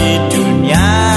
di dunia.